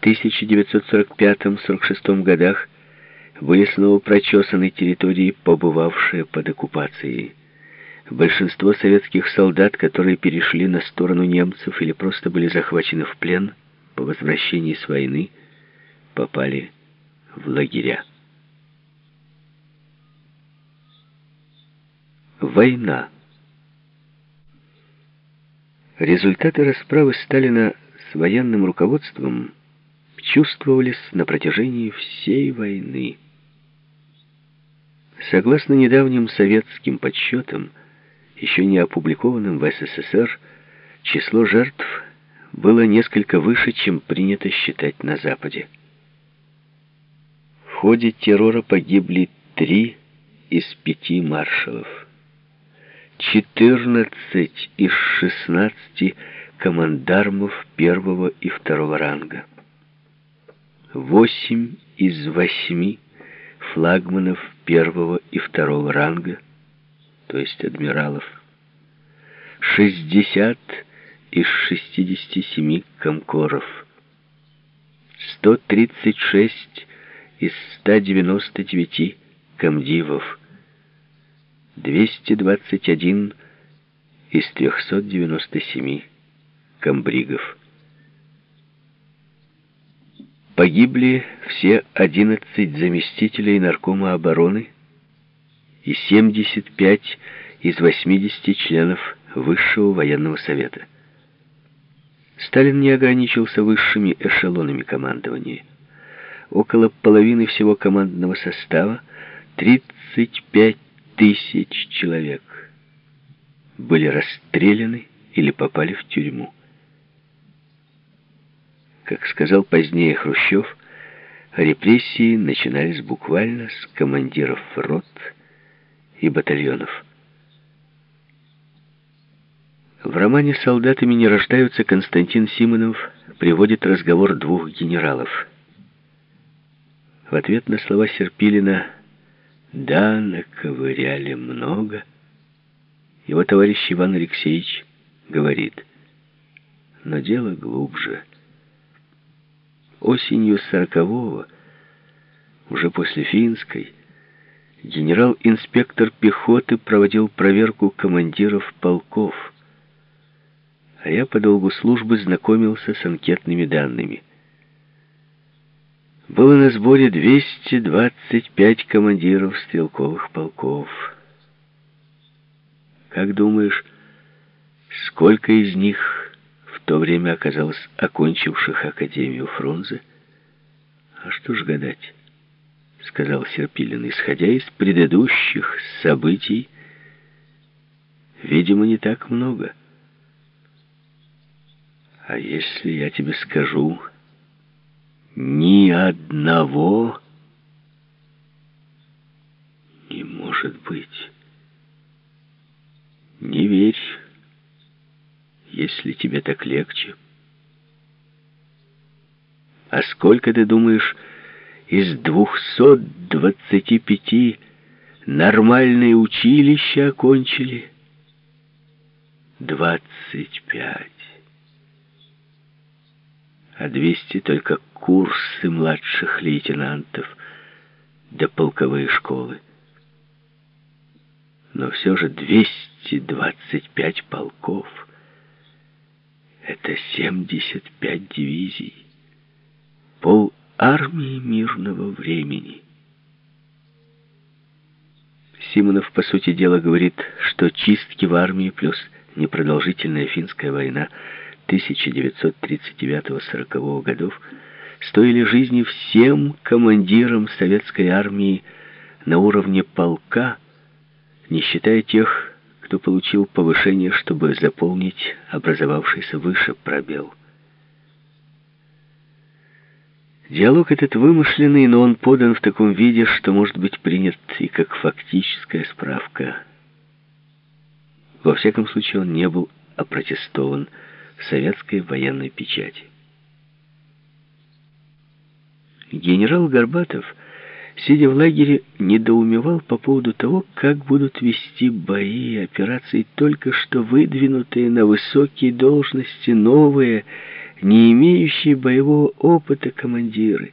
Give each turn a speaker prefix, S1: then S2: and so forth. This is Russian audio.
S1: В 1945-46 годах были снова прочесаны территории, побывавшие под оккупацией. Большинство советских солдат, которые перешли на сторону немцев или просто были захвачены в плен, по возвращении с войны попали в лагеря. Война. Результаты расправы Сталина с военным руководством чувствовались на протяжении всей войны. Согласно недавним советским подсчетам, еще не опубликованным в СССР, число жертв было несколько выше, чем принято считать на Западе. В ходе террора погибли три из пяти маршалов. 14 из 16 командармов первого и второго ранга. 8 из 8 флагманов первого и второго ранга, то есть адмиралов. 60 из 67 комкоров. 136 из 199 комдивов. 221 из 397 комбригов. Погибли все 11 заместителей наркома обороны и 75 из 80 членов Высшего военного совета. Сталин не ограничился высшими эшелонами командования. Около половины всего командного состава, 35 тысяч человек были расстреляны или попали в тюрьму. Как сказал позднее Хрущев, репрессии начинались буквально с командиров рот и батальонов. В романе «Солдатами не рождаются» Константин Симонов приводит разговор двух генералов. В ответ на слова Серпилина да, наковыряли много. Его товарищ Иван Алексеевич говорит, но дело глубже. Осенью сорокового, уже после финской, генерал-инспектор пехоты проводил проверку командиров полков, а я по долгу службы знакомился с анкетными данными было на сборе 225 командиров стрелковых полков. Как думаешь, сколько из них то время оказалось окончивших Академию Фрунзе? А что ж гадать, сказал Серпилин, исходя из предыдущих событий, видимо, не так много. А если я тебе скажу ни одного не может быть. Не верь, если тебе так легче. А сколько, ты думаешь, из двухсот двадцати пяти нормальные училища окончили? Двадцать пять а 200 только курсы младших лейтенантов да полковые школы. Но все же 225 полков — это 75 дивизий, пол армии мирного времени. Симонов, по сути дела, говорит, что чистки в армии плюс непродолжительная финская война — 1939-40 годов стоили жизни всем командирам советской армии на уровне полка, не считая тех, кто получил повышение, чтобы заполнить образовавшийся выше пробел. Диалог этот вымышленный, но он подан в таком виде, что может быть принят и как фактическая справка. Во всяком случае, он не был опротестован советской военной печати. Генерал Горбатов, сидя в лагере, недоумевал по поводу того, как будут вести бои и операции только что выдвинутые на высокие должности новые не имеющие боевого опыта командиры.